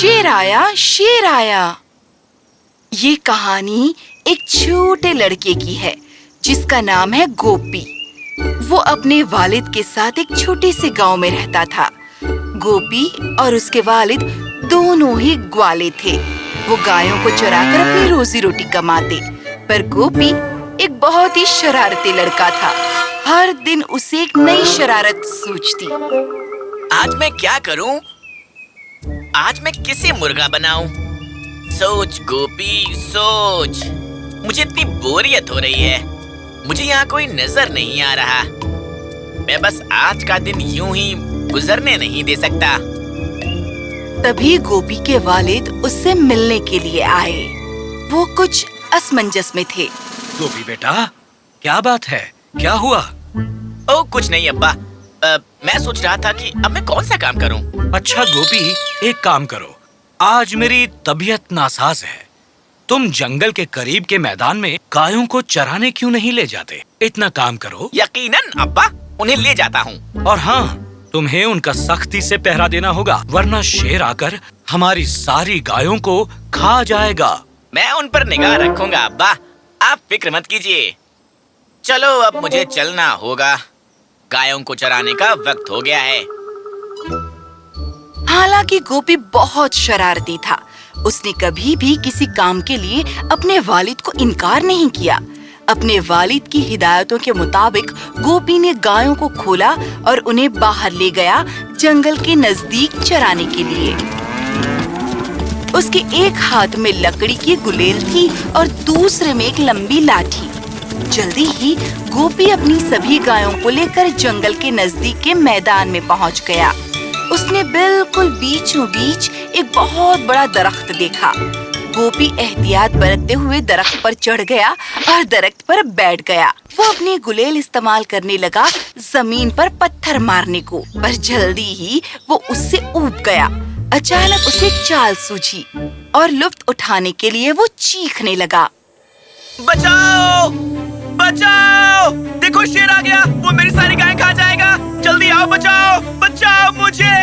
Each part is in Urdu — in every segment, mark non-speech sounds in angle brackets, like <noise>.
شیر آیا شیر آیا یہ کہانی ایک چھوٹے لڑکے کی ہے، جس کا نام ہے گوپی۔ وہ اپنے والد کے ساتھ ایک چھوٹے سے گاؤں میں رہتا تھا۔ گوپی اور اس کے والد دونوں ہی گوالے تھے۔ وہ گایوں کو چرا کر اپنی روزی روٹی کماتے، پر گوپی ایک بہت ہی شرارتی لڑکا تھا۔ ہر دن اسے ایک نئی شرارت سوچتی۔ آج میں کیا کروں؟ آج میں کسے مرغا بناؤں؟ سوچ گوپی سوچ۔ مجھے اتنی بوریت ہو رہی ہے۔ مجھے یہاں کوئی نظر نہیں آ رہا۔ میں بس آج کا دن یوں ہی گزرنے نہیں دے سکتا۔ تبھی گوپی کے والد اس سے ملنے کے لیے آئے۔ وہ کچھ اسمنجس میں تھے۔ گوپی بیٹا کیا بات ہے؟ کیا ہوا؟ او کچھ نہیں ابا۔ میں سوچ رہا تھا کہ اب میں کون سا کام کروں؟ اچھا گوپی ایک کام کرو۔ آج میری طبیعت ناساز ہے۔ تم جنگل کے قریب کے میدان میں گایوں کو چرانے کیوں نہیں لے جاتے؟ اتنا کام کرو۔ یقیناً ابا انہیں لے جاتا ہوں۔ اور ہاں تمہیں ان کا سختی سے پہرا دینا ہوگا ورنہ شیر آ کر ہماری ساری گایوں کو کھا جائے گا۔ میں ان پر نگاہ رکھوں گا ابا۔ آپ فکر مت کیجیے چلو اب مجھے چلنا ہوگا۔ گایوں کو چرانے کا وقت ہو گیا ہے۔ حالانکہ گوپی بہت شرارتی تھا۔ اس نے کبھی بھی کسی کام کے لیے اپنے والد کو انکار نہیں کیا۔ اپنے والد کی ہدایتوں کے مطابق گوپی نے گایوں کو کھولا اور انہیں باہر لے گیا جنگل کے نزدیک چرانے کے لیے۔ اس کے ایک ہاتھ میں لکڑی کی گلیل تھی اور دوسرے میں ایک لمبی لاٹھی۔ جلدی ہی گوپی اپنی سبھی گایوں کو لے کر جنگل کے نزدیک کے میدان میں پہنچ گیا۔ اس نے بالکل بیچوں بیچ ایک بہت بڑا درخت دیکھا۔ گوپی احتیاط برتتے ہوئے درخت پر چڑھ گیا اور درخت پر بیٹھ گیا۔ وہ اپنی گلیل استعمال کرنے لگا زمین پر پتھر مارنے کو، پر جلدی ہی وہ اس سے اوب گیا۔ اچانک اسے چال سوجھی اور لطف اٹھانے کے لیے وہ چیخنے لگا۔ بچاؤ! بچاؤ دیکھو شیر آ گیا وہ میری ساری گائیں کھا جائے گا جلدی آؤ بچاؤ بچاؤ مجھے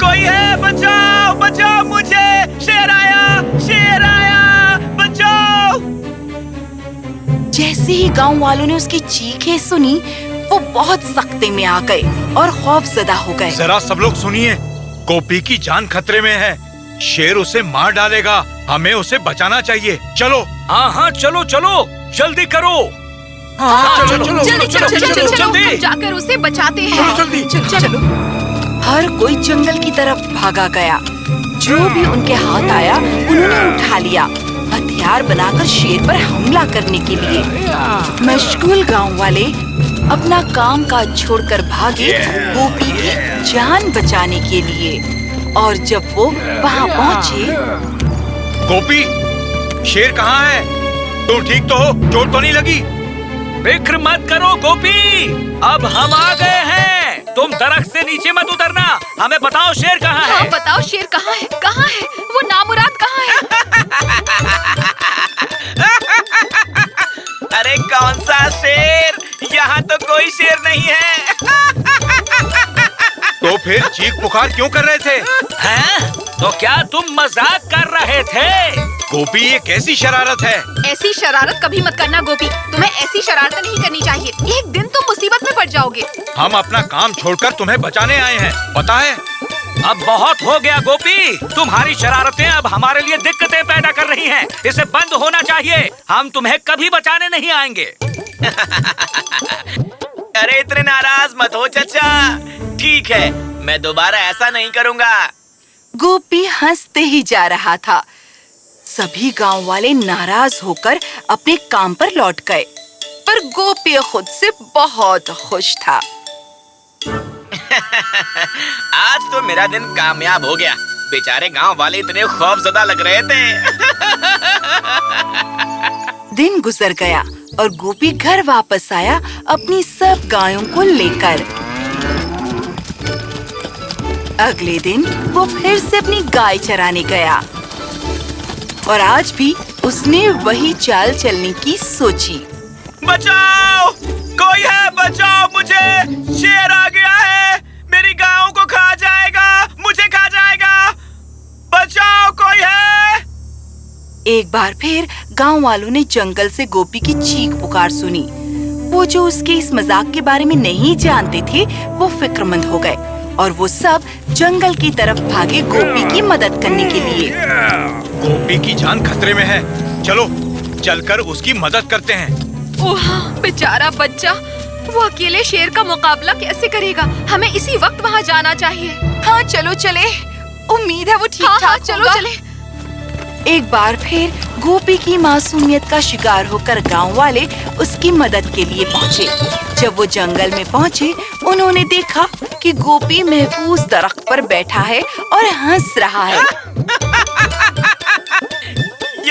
کوئی ہے بچاؤ بچاؤ مجھے شیر آیا شیر آیا بچاؤ جیسے ہی گاؤں والوں نے اس کی چیخیں سنی وہ بہت سختے میں آ گئے اور خوف زدہ ہو گئے ذرا سب لوگ سنیے گوپی کی جان خطرے میں ہے شیر اسے مار ڈالے گا ہمیں اسے بچانا چاہیے چلو ہاں ہاں چلو چلو جلدی کرو جلدی چلو چلو، چلو، جا کر اسے بچاتے ہیں چلو ہر کوئی جنگل کی طرف بھاگا گیا جو بھی ان کے ہاتھ آیا انہوں نے اٹھا لیا ہتھیار بنا کر شیر پر حملہ کرنے کے لیے مشغول گاؤں والے اپنا کام کاج چھوڑ کر بھاگے گوپی کی جان بچانے کے لیے اور جب وہ وہاں پہنچے گوپی شیر کہاں ہے تم ٹھیک تو ہو چوٹ تو نہیں لگی فکر مت کرو گوپی۔ اب ہم آ گئے ہیں۔ تم درخت سے نیچے مت اترنا۔ ہمیں بتاؤ شیر کہاں ہاں ہے بتاؤ شیر کہاں ہے۔ کہاں ہے؟ وہ نامراد کہاں ہے؟ <laughs> ارے کون سا شیر؟ یہاں تو کوئی شیر نہیں ہے۔ <laughs> تو پھر چیخ پکار کیوں کر رہے تھے؟ ہیں؟ تو کیا تم مذاق کر رہے تھے؟ گوپی یہ کیسی شرارت ہے؟ ایسی شرارت کبھی مت کرنا گوپی۔ تمہیں ایسی شرارت نہیں کرنی چاہیے۔ ایک دن تم مصیبت میں پڑ جاؤ گے۔ ہم اپنا کام چھوڑ کر تمہیں بچانے آئے ہیں۔ پتا ہے؟ اب بہت ہو گیا گوپی۔ تمہاری شرارتیں اب ہمارے لیے دقتیں پیدا کر رہی ہیں۔ اسے بند ہونا چاہیے۔ ہم تمہیں کبھی بچانے نہیں آئیں گے۔ <laughs> ارے اتنے ناراض مت ہو چچا۔ ٹھیک ہے میں دوبارہ ایسا نہیں کروں گا۔ گوپی ہنستے ہی جا رہا تھا۔ سبھی گاؤں والے ناراض ہو کر اپنے کام پر لوٹ گئے پر گوپی خود سے بہت خوش تھا۔ <laughs> آج تو میرا دن کامیاب ہو گیا۔ بیچارے گاؤں والے اتنے خوف زدہ لگ رہے تھے۔ <laughs> دن گزر گیا اور گوپی گھر واپس آیا اپنی سب گایوں کو لے کر۔ اگلے دن وہ پھر سے اپنی گائے چرانے گیا۔ اور آج بھی اس نے وہی چال چلنے کی سوچی۔ بچاؤ! کوئی ہے بچاؤ مجھے! شیر آ گیا ہے! میری گاؤں کو کھا جائے گا! مجھے کھا جائے گا! بچاؤ کوئی ہے! ایک بار پھر گاؤں والوں نے جنگل سے گوپی کی چیخ پکار سنی۔ وہ جو اس کے اس مزاق کے بارے میں نہیں جانتے تھے وہ فکر مند ہو گئے اور وہ سب جنگل کی طرف بھاگے گوپی کی مدد کرنے کے لیے۔ گوپی کی جان خطرے میں ہے۔ چلو چل کر اس کی مدد کرتے ہیں۔ ہاں، بیچارہ بچہ۔ وہ اکیلے شیر کا مقابلہ کیسے کرے گا؟ ہمیں اسی وقت وہاں جانا چاہیے۔ ہاں چلو چلے۔ امید ہے وہ ٹھیک ہاں، ہاں، ٹھاک چلو چلے۔ ایک بار پھر گوپی کی معصومیت کا شکار ہو کر گاؤں والے اس کی مدد کے لیے پہنچے۔ جب وہ جنگل میں پہنچے انہوں نے دیکھا کہ گوپی محفوظ درخت پر بیٹھا ہے اور ہنس رہا ہے۔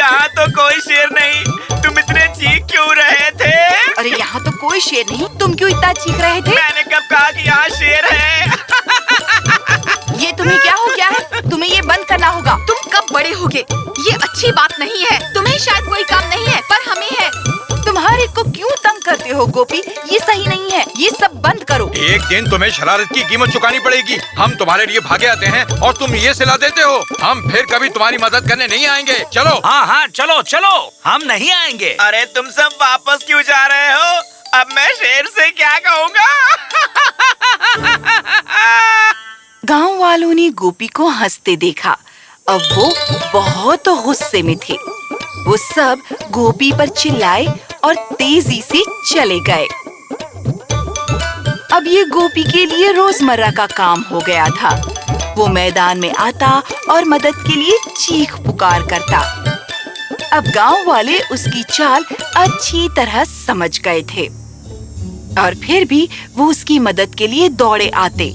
یہاں تو کوئی شیر نہیں۔ تم اتنے چیخ کیوں رہے تھے؟ ارے یہاں تو کوئی شیر نہیں۔ تم کیوں اتنا چیخ رہے تھے؟ میں نے کب کہا کہ یہاں شیر ہے؟ یہ تمہیں کیا ہو گیا ہے؟ تمہیں یہ بند کرنا ہوگا۔ تم کب بڑے ہوگے؟ یہ اچھی بات نہیں ہے۔ تمہیں شاید کوئی کام ہو گوپی یہ صحیح نہیں ہے یہ سب بند کرو ایک دن تمہیں شرارت کی قیمت چکانی پڑے گی ہم تمہارے لیے بھاگے آتے ہیں اور تم یہ سلا دیتے ہو ہم پھر کبھی تمہاری مدد کرنے نہیں آئیں گے چلو ہاں ہاں چلو چلو ہم نہیں آئیں گے ارے تم سب واپس کیوں جا رہے ہو اب میں شیر سے کیا کہوں گا گاؤں والوں نے گوپی کو ہنستے دیکھا اب وہ بہت غصے میں تھے وہ سب گوپی پر چلائے اور تیزی سے چلے گئے۔ اب یہ گوپی کے لیے روزمرہ کا کام ہو گیا تھا۔ وہ میدان میں آتا اور مدد کے لیے چیخ پکار کرتا۔ اب گاؤں والے اس کی چال اچھی طرح سمجھ گئے تھے۔ اور پھر بھی وہ اس کی مدد کے لیے دوڑے آتے۔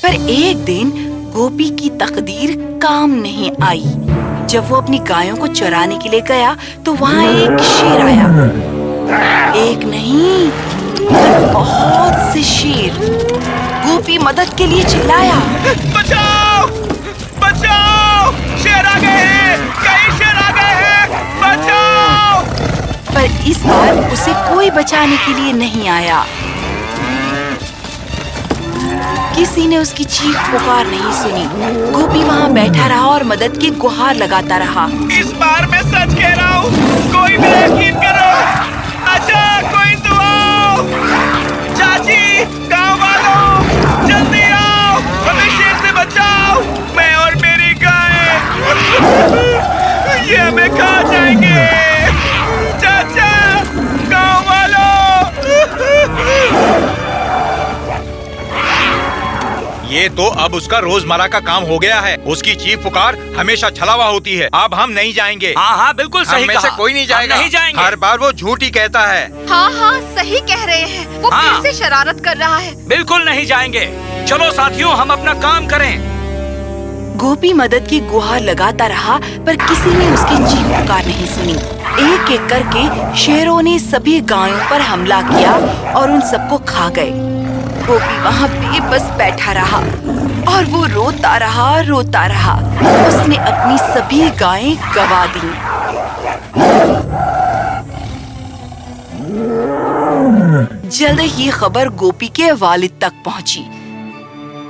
پر ایک دن گوپی کی تقدیر کام نہیں آئی۔ جب وہ اپنی گایوں کو چرانے کے لیے گیا تو وہاں ایک شیر آیا۔ ایک نہیں بہت سے شیر۔ گوپی مدد کے لیے چلایا۔ پر اس بار اسے کوئی بچانے کے لیے نہیں آیا۔ کسی نے اس کی چیخ پکار نہیں سنی۔ گوپی وہاں بیٹھا رہا اور مدد کی گہار لگاتا رہا۔ اس بار میں سچ کہہ رہا ہوں، کوئی بھی یقین کرو۔ اچھا کوئی یہ تو اب اس کا روزمرہ کا کام ہو گیا ہے۔ اس کی چیف پکار ہمیشہ چھلاوا ہوتی ہے۔ اب ہم نہیں جائیں گے۔ ہاں ہاں بالکل صحیح کہا۔ کوئی نہیں جائے گا۔ نہیں جائیں گے۔ ہر بار وہ جھوٹ ہی کہتا ہے۔ ہاں ہاں صحیح کہہ رہے ہیں۔ وہ ہاں۔ پھر سے شرارت کر رہا ہے۔ بالکل نہیں جائیں گے۔ چلو ساتھیوں ہم اپنا کام کریں۔ گوپی مدد کی گہار لگاتا رہا پر کسی نے اس کی چیخ پکار نہیں سنی۔ ایک ایک کر کے شیروں نے سبھی گایوں پر حملہ کیا اور ان سب کو کھا گئے۔ گوپی وہاں بے بس بیٹھا رہا اور وہ روتا رہا روتا رہا۔ اس نے اپنی سبھی گائیں گوا دی جلد ہی خبر گوپی کے والد تک پہنچی۔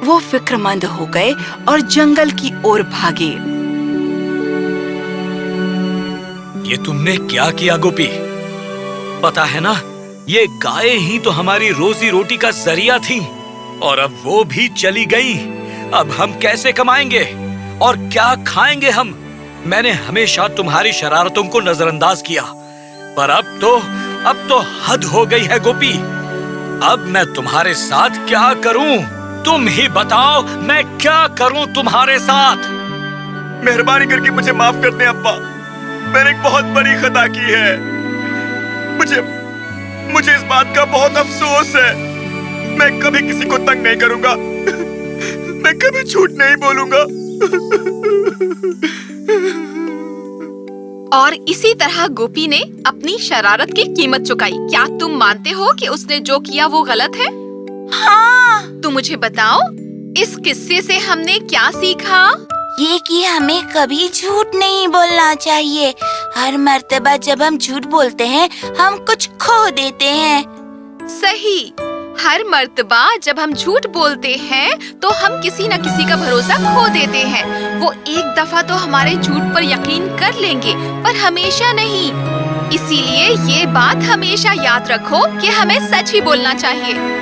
وہ فکر مند ہو گئے اور جنگل کی اور بھاگے۔ یہ تم نے کیا کیا گوپی؟ پتا ہے نا؟ یہ گائے ہی تو ہماری روزی روٹی کا ذریعہ تھی۔ اور اب وہ بھی چلی گئی۔ اب ہم کیسے کمائیں گے؟ اور کیا کھائیں گے ہم؟ میں نے ہمیشہ تمہاری شرارتوں کو نظر انداز کیا۔ پر اب تو اب تو حد ہو گئی ہے گوپی۔ اب میں تمہارے ساتھ کیا کروں؟ تم ہی بتاؤ میں کیا کروں تمہارے ساتھ؟ مہربانی کر کے مجھے معاف کر دیں ابا۔ میں نے ایک بہت بڑی خطا کی ہے۔ مجھے مجھے اس بات کا بہت افسوس ہے۔ میں کبھی کسی کو تنگ نہیں کروں گا۔ میں کبھی جھوٹ نہیں بولوں گا۔ اور اسی طرح گوپی نے اپنی شرارت کی قیمت چکائی۔ کیا تم مانتے ہو کہ اس نے جو کیا وہ غلط ہے؟ ہاں۔ تو مجھے بتاؤ اس قصے سے ہم نے کیا سیکھا؟ یہ کہ ہمیں کبھی جھوٹ نہیں بولنا چاہیے۔ ہر مرتبہ جب ہم جھوٹ بولتے ہیں، ہم کچھ کھو دیتے ہیں۔ صحیح۔ ہر مرتبہ جب ہم جھوٹ بولتے ہیں، تو ہم کسی نہ کسی کا بھروسہ کھو دیتے ہیں۔ وہ ایک دفعہ تو ہمارے جھوٹ پر یقین کر لیں گے، پر ہمیشہ نہیں۔ اسی لیے یہ بات ہمیشہ یاد رکھو کہ ہمیں سچ ہی بولنا چاہیے۔